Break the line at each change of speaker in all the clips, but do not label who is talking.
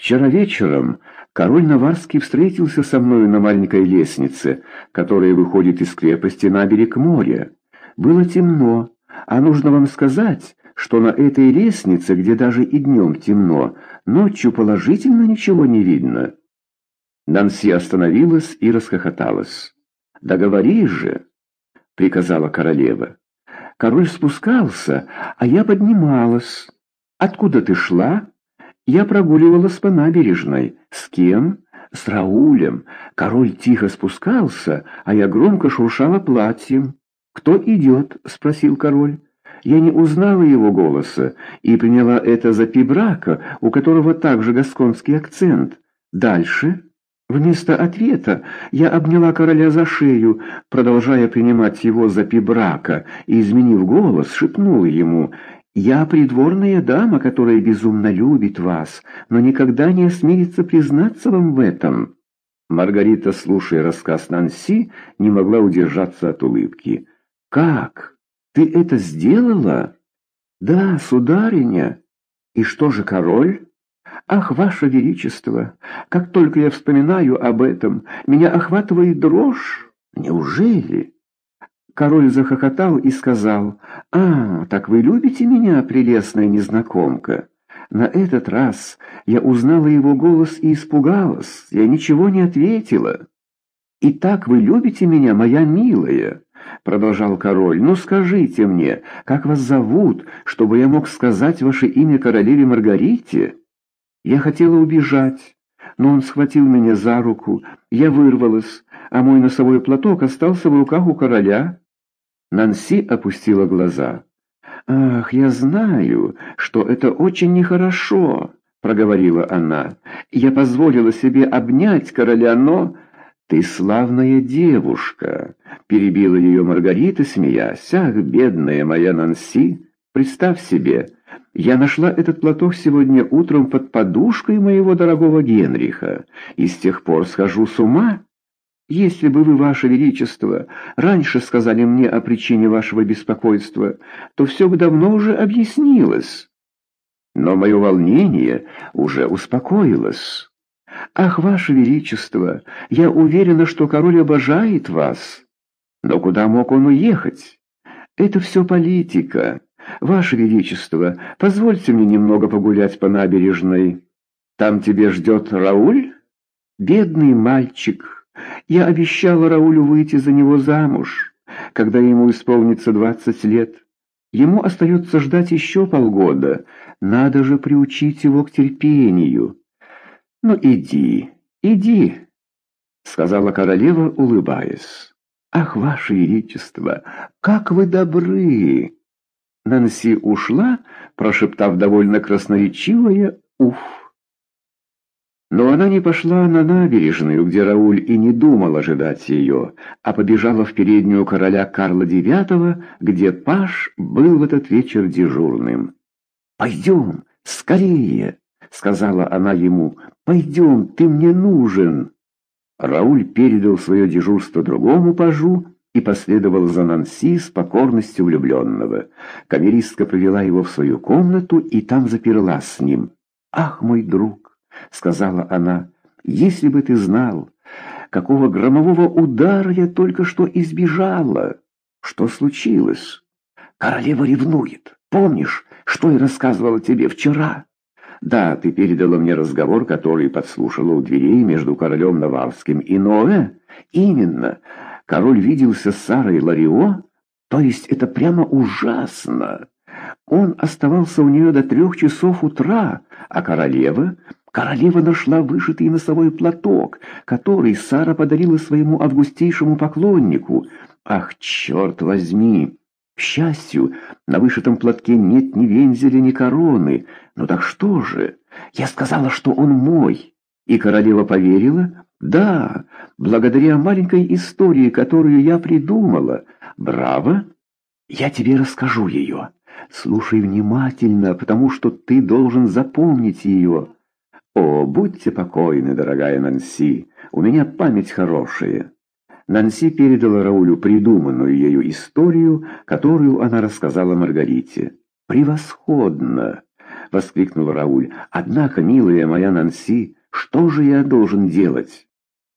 Вчера вечером король Наварский встретился со мною на маленькой лестнице, которая выходит из крепости на берег моря. Было темно, а нужно вам сказать, что на этой лестнице, где даже и днем темно, ночью положительно ничего не видно. Нанси остановилась и расхохоталась. «Договорись же!» — приказала королева. Король спускался, а я поднималась. «Откуда ты шла?» Я прогуливалась по набережной. С кем? С Раулем. Король тихо спускался, а я громко шуршала платьем. «Кто идет?» — спросил король. Я не узнала его голоса и приняла это за пибрака, у которого также гасконский акцент. Дальше... Вместо ответа я обняла короля за шею, продолжая принимать его за пибрака, и, изменив голос, шепнула ему «Я придворная дама, которая безумно любит вас, но никогда не осмелится признаться вам в этом». Маргарита, слушая рассказ Нанси, не могла удержаться от улыбки. «Как? Ты это сделала?» «Да, сударыня. И что же король?» «Ах, ваше величество! Как только я вспоминаю об этом, меня охватывает дрожь. Неужели?» Король захохотал и сказал, «А, так вы любите меня, прелестная незнакомка?» На этот раз я узнала его голос и испугалась, я ничего не ответила. «И так вы любите меня, моя милая?» — продолжал король. «Ну скажите мне, как вас зовут, чтобы я мог сказать ваше имя королеве Маргарите?» Я хотела убежать, но он схватил меня за руку, я вырвалась, а мой носовой платок остался в руках у короля. Нанси опустила глаза. «Ах, я знаю, что это очень нехорошо», — проговорила она. «Я позволила себе обнять короля, но...» «Ты славная девушка», — перебила ее Маргарита, смеясь. «Ах, бедная моя Нанси, представь себе, я нашла этот платок сегодня утром под подушкой моего дорогого Генриха, и с тех пор схожу с ума». Если бы вы, ваше величество, раньше сказали мне о причине вашего беспокойства, то все бы давно уже объяснилось. Но мое волнение уже успокоилось. Ах, ваше величество, я уверена, что король обожает вас. Но куда мог он уехать? Это все политика. Ваше величество, позвольте мне немного погулять по набережной. Там тебе ждет Рауль? Бедный мальчик». Я обещала Раулю выйти за него замуж, когда ему исполнится двадцать лет. Ему остается ждать еще полгода. Надо же приучить его к терпению. «Ну иди, иди», — сказала королева, улыбаясь. «Ах, ваше величество, как вы добры!» Нанси ушла, прошептав довольно красноречивое «Уф». Но она не пошла на набережную, где Рауль и не думал ожидать ее, а побежала в переднюю короля Карла IX, где Паш был в этот вечер дежурным. «Пойдем, скорее!» — сказала она ему. «Пойдем, ты мне нужен!» Рауль передал свое дежурство другому пажу и последовал за Нанси с покорностью влюбленного. Камеристка провела его в свою комнату и там заперлась с ним. «Ах, мой друг!» — сказала она, — «если бы ты знал, какого громового удара я только что избежала! Что случилось? Королева ревнует. Помнишь, что я рассказывала тебе вчера?» «Да, ты передала мне разговор, который подслушала у дверей между королем Наварским и Ноэ. Именно. Король виделся с Сарой Ларио. То есть это прямо ужасно. Он оставался у нее до трех часов утра, а королева Королева нашла вышитый носовой платок, который Сара подарила своему августейшему поклоннику. Ах, черт возьми! К счастью, на вышитом платке нет ни вензеля, ни короны. Ну так что же? Я сказала, что он мой. И королева поверила? Да, благодаря маленькой истории, которую я придумала. Браво! Я тебе расскажу ее. Слушай внимательно, потому что ты должен запомнить ее. «О, будьте покойны, дорогая Нанси, у меня память хорошая». Нанси передала Раулю придуманную ею историю, которую она рассказала Маргарите. «Превосходно! — воскликнул Рауль. «Однако, милая моя Нанси, что же я должен делать?»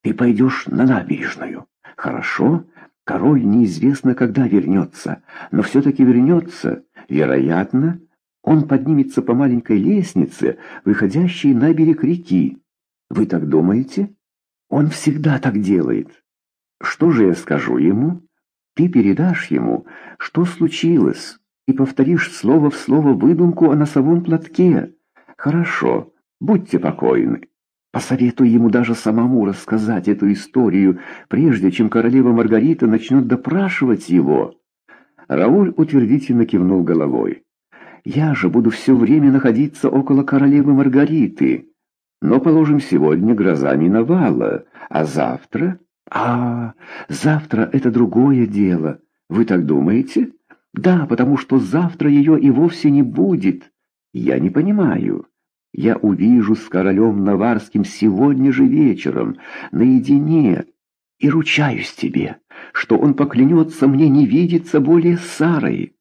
«Ты пойдешь на набережную». «Хорошо. Король неизвестно, когда вернется, но все-таки вернется. Вероятно, он поднимется по маленькой лестнице, выходящей на берег реки. Вы так думаете? Он всегда так делает. Что же я скажу ему? Ты передашь ему, что случилось, и повторишь слово в слово выдумку о носовом платке. Хорошо, будьте покойны. Посоветуй ему даже самому рассказать эту историю, прежде чем королева Маргарита начнет допрашивать его. Рауль утвердительно кивнул головой. «Я же буду все время находиться около королевы Маргариты. Но, положим, сегодня гроза миновала, а завтра...» «А, завтра это другое дело. Вы так думаете?» «Да, потому что завтра ее и вовсе не будет. Я не понимаю». Я увижу с королем Наварским сегодня же вечером, наедине, и ручаюсь тебе, что он поклянется мне не видеться более с Сарой.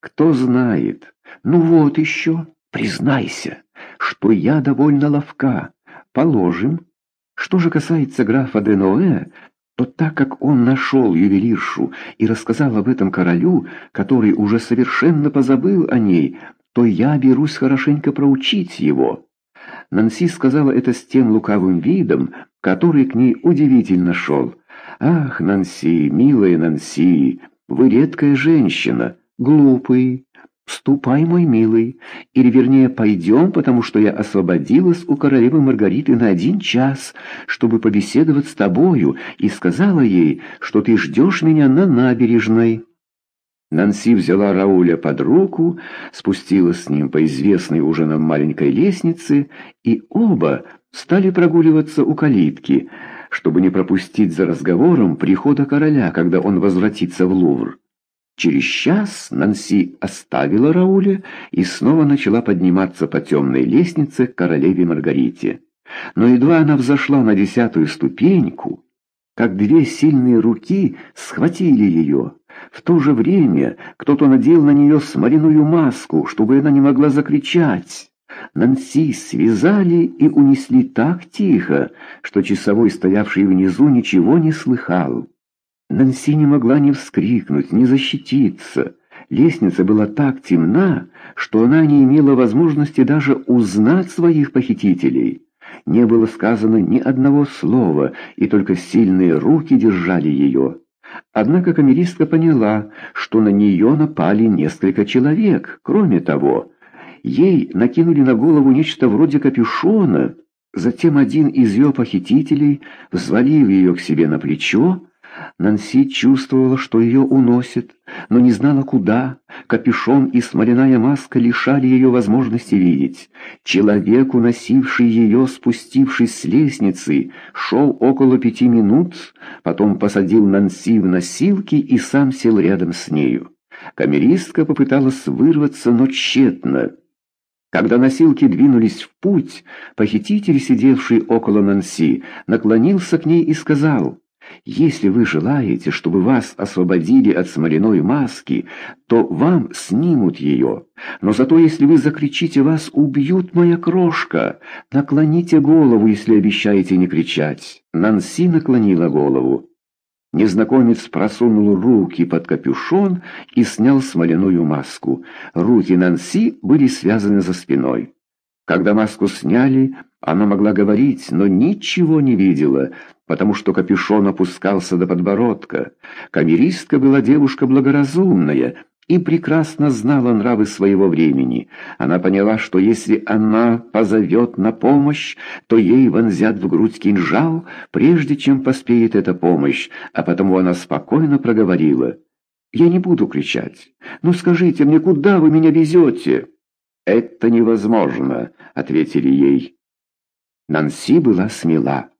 Кто знает, ну вот еще, признайся, что я довольно ловка. Положим. Что же касается графа Деноэ, то так как он нашел ювелиршу и рассказал об этом королю, который уже совершенно позабыл о ней, то я берусь хорошенько проучить его». Нанси сказала это с тем лукавым видом, который к ней удивительно шел. «Ах, Нанси, милая Нанси, вы редкая женщина, глупый. Ступай, мой милый, или вернее пойдем, потому что я освободилась у королевы Маргариты на один час, чтобы побеседовать с тобою, и сказала ей, что ты ждешь меня на набережной». Нанси взяла Рауля под руку, спустилась с ним по известной уже нам маленькой лестнице, и оба стали прогуливаться у калитки, чтобы не пропустить за разговором прихода короля, когда он возвратится в Лувр. Через час Нанси оставила Рауля и снова начала подниматься по темной лестнице к королеве Маргарите. Но едва она взошла на десятую ступеньку, как две сильные руки схватили ее. В то же время кто-то надел на нее смоляную маску, чтобы она не могла закричать. Нанси связали и унесли так тихо, что часовой, стоявший внизу, ничего не слыхал. Нанси не могла ни вскрикнуть, ни защититься. Лестница была так темна, что она не имела возможности даже узнать своих похитителей. Не было сказано ни одного слова, и только сильные руки держали ее. Однако камеристка поняла, что на нее напали несколько человек. Кроме того, ей накинули на голову нечто вроде капюшона. Затем один из ее похитителей, взвалив ее к себе на плечо, Нанси чувствовала, что ее уносит, но не знала куда. Капюшон и смоляная маска лишали ее возможности видеть. Человек, уносивший ее, спустившись с лестницы, шел около пяти минут, потом посадил Нанси в носилки и сам сел рядом с нею. Камеристка попыталась вырваться, но тщетно. Когда носилки двинулись в путь, похититель, сидевший около Нанси, наклонился к ней и сказал... Если вы желаете, чтобы вас освободили от смоляной маски, то вам снимут ее. Но зато если вы закричите «Вас убьют, моя крошка!» Наклоните голову, если обещаете не кричать. Нанси наклонила голову. Незнакомец просунул руки под капюшон и снял смоляную маску. Руки Нанси были связаны за спиной. Когда маску сняли, она могла говорить, но ничего не видела, потому что капюшон опускался до подбородка. Камеристка была девушка благоразумная и прекрасно знала нравы своего времени. Она поняла, что если она позовет на помощь, то ей вонзят в грудь кинжал, прежде чем поспеет эта помощь, а потому она спокойно проговорила. «Я не буду кричать. Ну скажите мне, куда вы меня везете?» «Это невозможно», — ответили ей. Нанси была смела.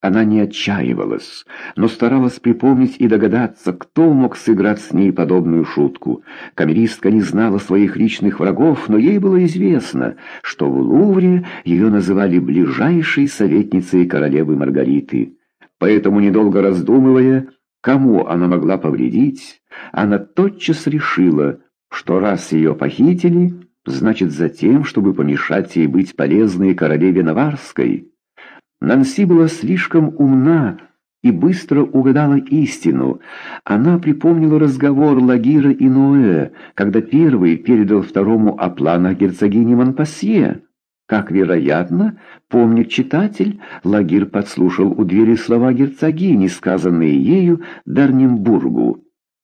Она не отчаивалась, но старалась припомнить и догадаться, кто мог сыграть с ней подобную шутку. Камеристка не знала своих личных врагов, но ей было известно, что в Лувре ее называли ближайшей советницей королевы Маргариты. Поэтому, недолго раздумывая, кому она могла повредить, она тотчас решила, что раз ее похитили, Значит, за тем, чтобы помешать ей быть полезной королеве Наварской. Нанси была слишком умна и быстро угадала истину. Она припомнила разговор Лагира и Ноэ, когда первый передал второму о планах герцогини Монпассье. Как вероятно, помнит читатель, Лагир подслушал у двери слова герцогини, сказанные ею Дарнембургу.